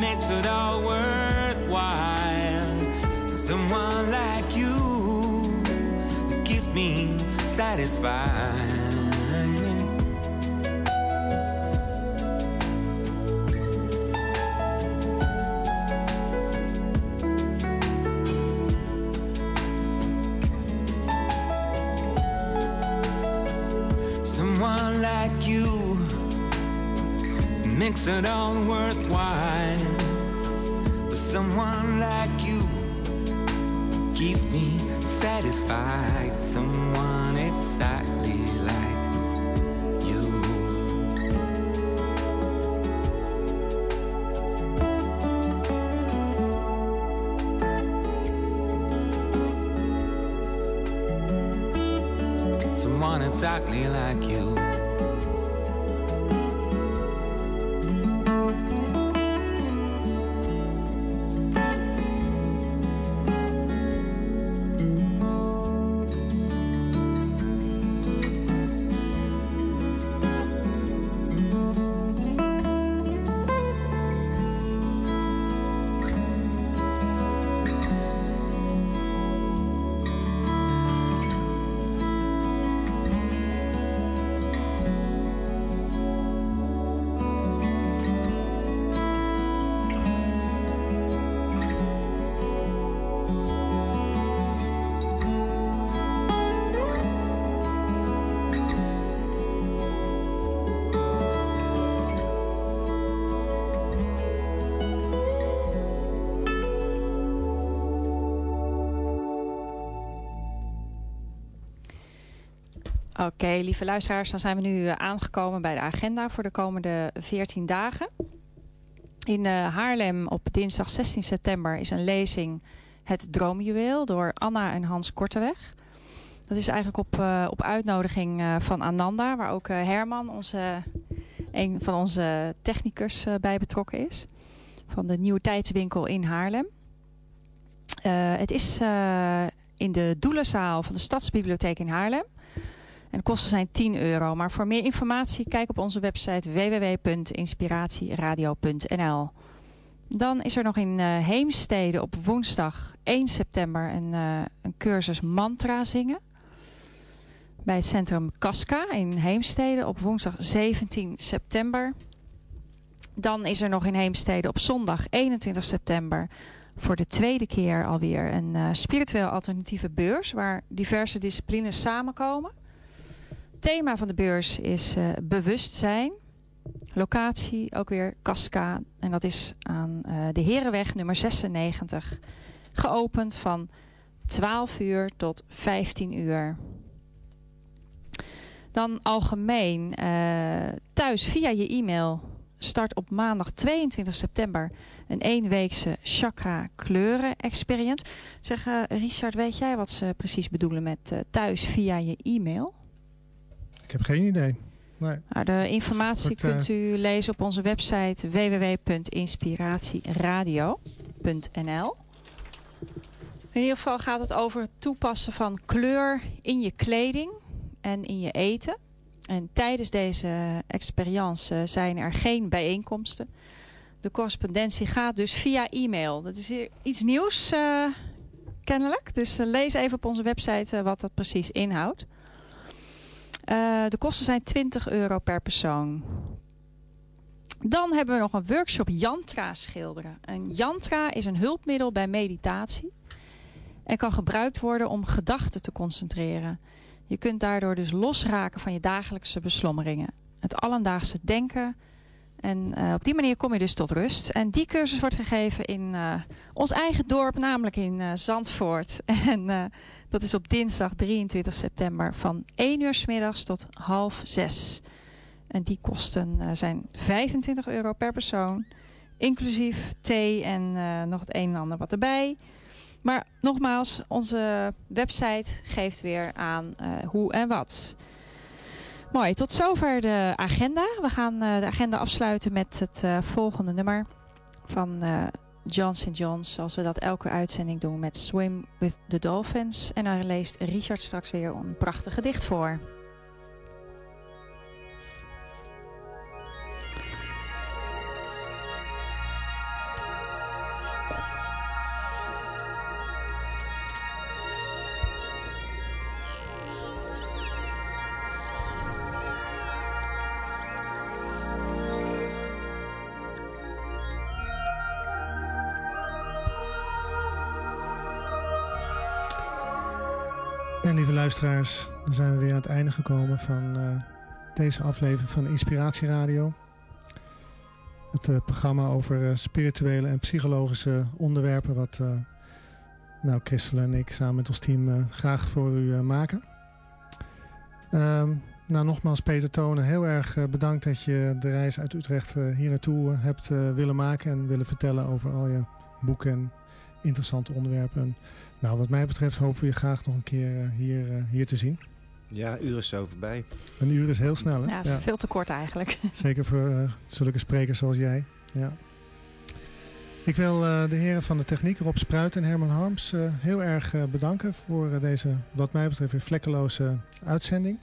makes it all worthwhile. Someone like you keeps me satisfied. It all worthwhile. But Someone like you keeps me satisfied. Someone exactly like you. Someone exactly like you. Oké, lieve luisteraars, dan zijn we nu aangekomen bij de agenda voor de komende 14 dagen. In Haarlem op dinsdag 16 september is een lezing Het Droomjuweel door Anna en Hans Korteweg. Dat is eigenlijk op, uh, op uitnodiging van Ananda, waar ook Herman, onze, een van onze technicus, bij betrokken is. Van de Nieuwe Tijdswinkel in Haarlem. het is in de Doelenzaal van de Stadsbibliotheek in Haarlem. En de kosten zijn 10 euro. Maar voor meer informatie kijk op onze website www.inspiratieradio.nl. Dan is er nog in Heemstede op woensdag 1 september een, een cursus mantra zingen bij het centrum Casca in Heemstede op woensdag 17 september. Dan is er nog in Heemstede op zondag 21 september voor de tweede keer alweer een uh, spiritueel alternatieve beurs waar diverse disciplines samenkomen. Thema van de beurs is uh, bewustzijn. Locatie ook weer Casca en dat is aan uh, de Herenweg nummer 96 geopend van 12 uur tot 15 uur. Dan algemeen uh, thuis via je e-mail start op maandag 22 september een eenweekse chakra kleuren experience. Zeg Richard, weet jij wat ze precies bedoelen met thuis via je e-mail? Ik heb geen idee. Nee. Nou, de informatie Wordt, kunt u lezen op onze website www.inspiratieradio.nl In ieder geval gaat het over het toepassen van kleur in je kleding en in je eten. En tijdens deze experience zijn er geen bijeenkomsten. De correspondentie gaat dus via e-mail. Dat is iets nieuws uh, kennelijk. Dus lees even op onze website uh, wat dat precies inhoudt. De kosten zijn 20 euro per persoon. Dan hebben we nog een workshop Yantra schilderen. Een yantra is een hulpmiddel bij meditatie. En kan gebruikt worden om gedachten te concentreren. Je kunt daardoor dus losraken van je dagelijkse beslommeringen. Het alledaagse denken. En uh, op die manier kom je dus tot rust. En die cursus wordt gegeven in uh, ons eigen dorp, namelijk in Zandvoort. [LAUGHS] En dat is op dinsdag 23 september van 1 uur s middags tot half 6. En die kosten zijn 25 euro per persoon. Inclusief thee en nog het een en ander wat erbij. Maar nogmaals, onze website geeft weer aan uh, hoe en wat. Mooi, tot zover de agenda. We gaan de agenda afsluiten met het volgende nummer van John St. John's. Zoals we dat elke uitzending doen met Swim with the Dolphins. En daar leest Richard straks weer een prachtig gedicht voor. Luisteraars, dan zijn we weer aan het einde gekomen van uh, deze aflevering van Inspiratieradio. Het uh, programma over uh, spirituele en psychologische onderwerpen wat nou, Christel en ik samen met ons team graag voor u maken. Um, nou, nogmaals Peter Tonen, heel erg bedankt dat je de reis uit Utrecht hier naartoe hebt willen maken en willen vertellen over al je boeken en interessante onderwerpen. Nou, wat mij betreft hopen we je graag nog een keer uh, hier, uh, hier te zien. Ja, een uur is zo voorbij. Een uur is heel snel, hè? Ja, het is ja. veel te kort eigenlijk. [LAUGHS] Zeker voor uh, zulke sprekers zoals jij. Ja. Ik wil de heren van de techniek, Rob Spruit en Herman Harms, heel erg bedanken voor deze, wat mij betreft, weer vlekkeloze uitzending.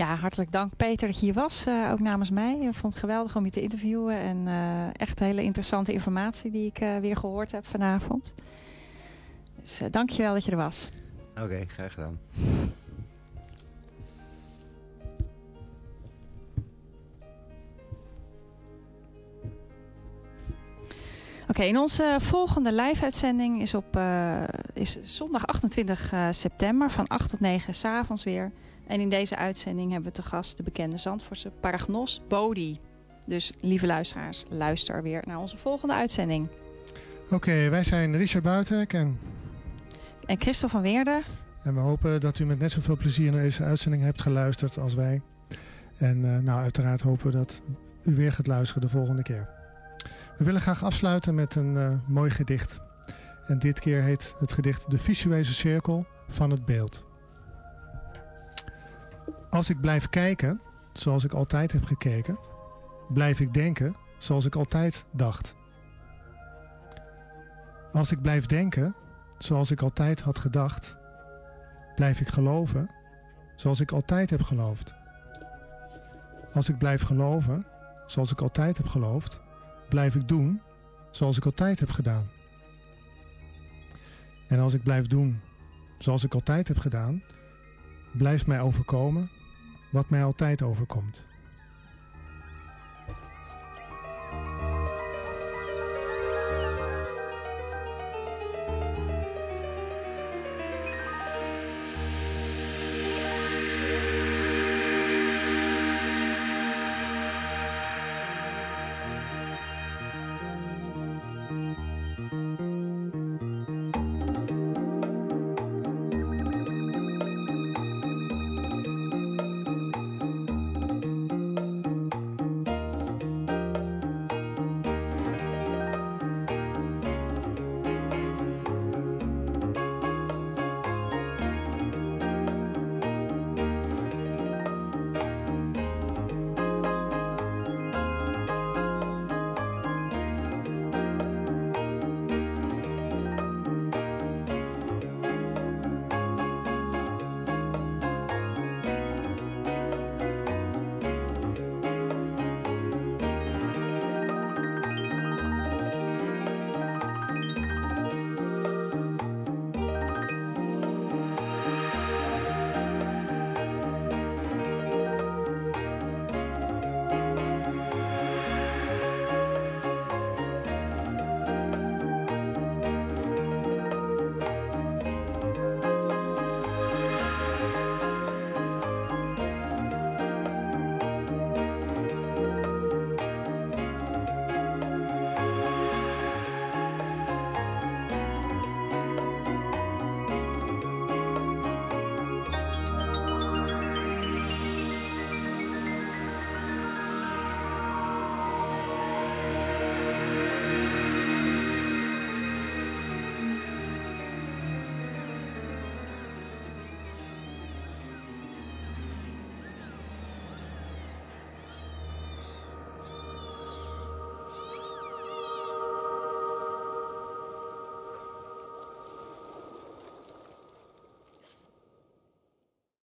Ja, hartelijk dank Peter dat je hier was, uh, ook namens mij. Ik vond het geweldig om je te interviewen en uh, echt hele interessante informatie die ik uh, weer gehoord heb vanavond. Dus dank je wel dat je er was. Oké, okay, graag gedaan. Oké, okay, in onze volgende live-uitzending is op is zondag 28 september van 8 tot 9 s'avonds weer. En in deze uitzending hebben we te gast de bekende Zandvoortse paragnos Bodhi. Dus lieve luisteraars, luister weer naar onze volgende uitzending. Oké, okay, wij zijn Richard Buitenk en... En Christel van Weerden. En we hopen dat u met net zoveel plezier naar deze uitzending hebt geluisterd als wij. En uh, nou, uiteraard hopen we dat u weer gaat luisteren de volgende keer. We willen graag afsluiten met een uh, mooi gedicht. En dit keer heet het gedicht De visuele cirkel van het beeld. Als ik blijf kijken, zoals ik altijd heb gekeken, blijf ik denken zoals ik altijd dacht. Als ik blijf denken zoals ik altijd had gedacht, blijf ik geloven zoals ik altijd heb geloofd. Als ik blijf geloven zoals ik altijd heb geloofd, blijf ik doen zoals ik altijd heb gedaan. En als ik blijf doen zoals ik altijd heb gedaan, blijft mij overkomen wat mij altijd overkomt.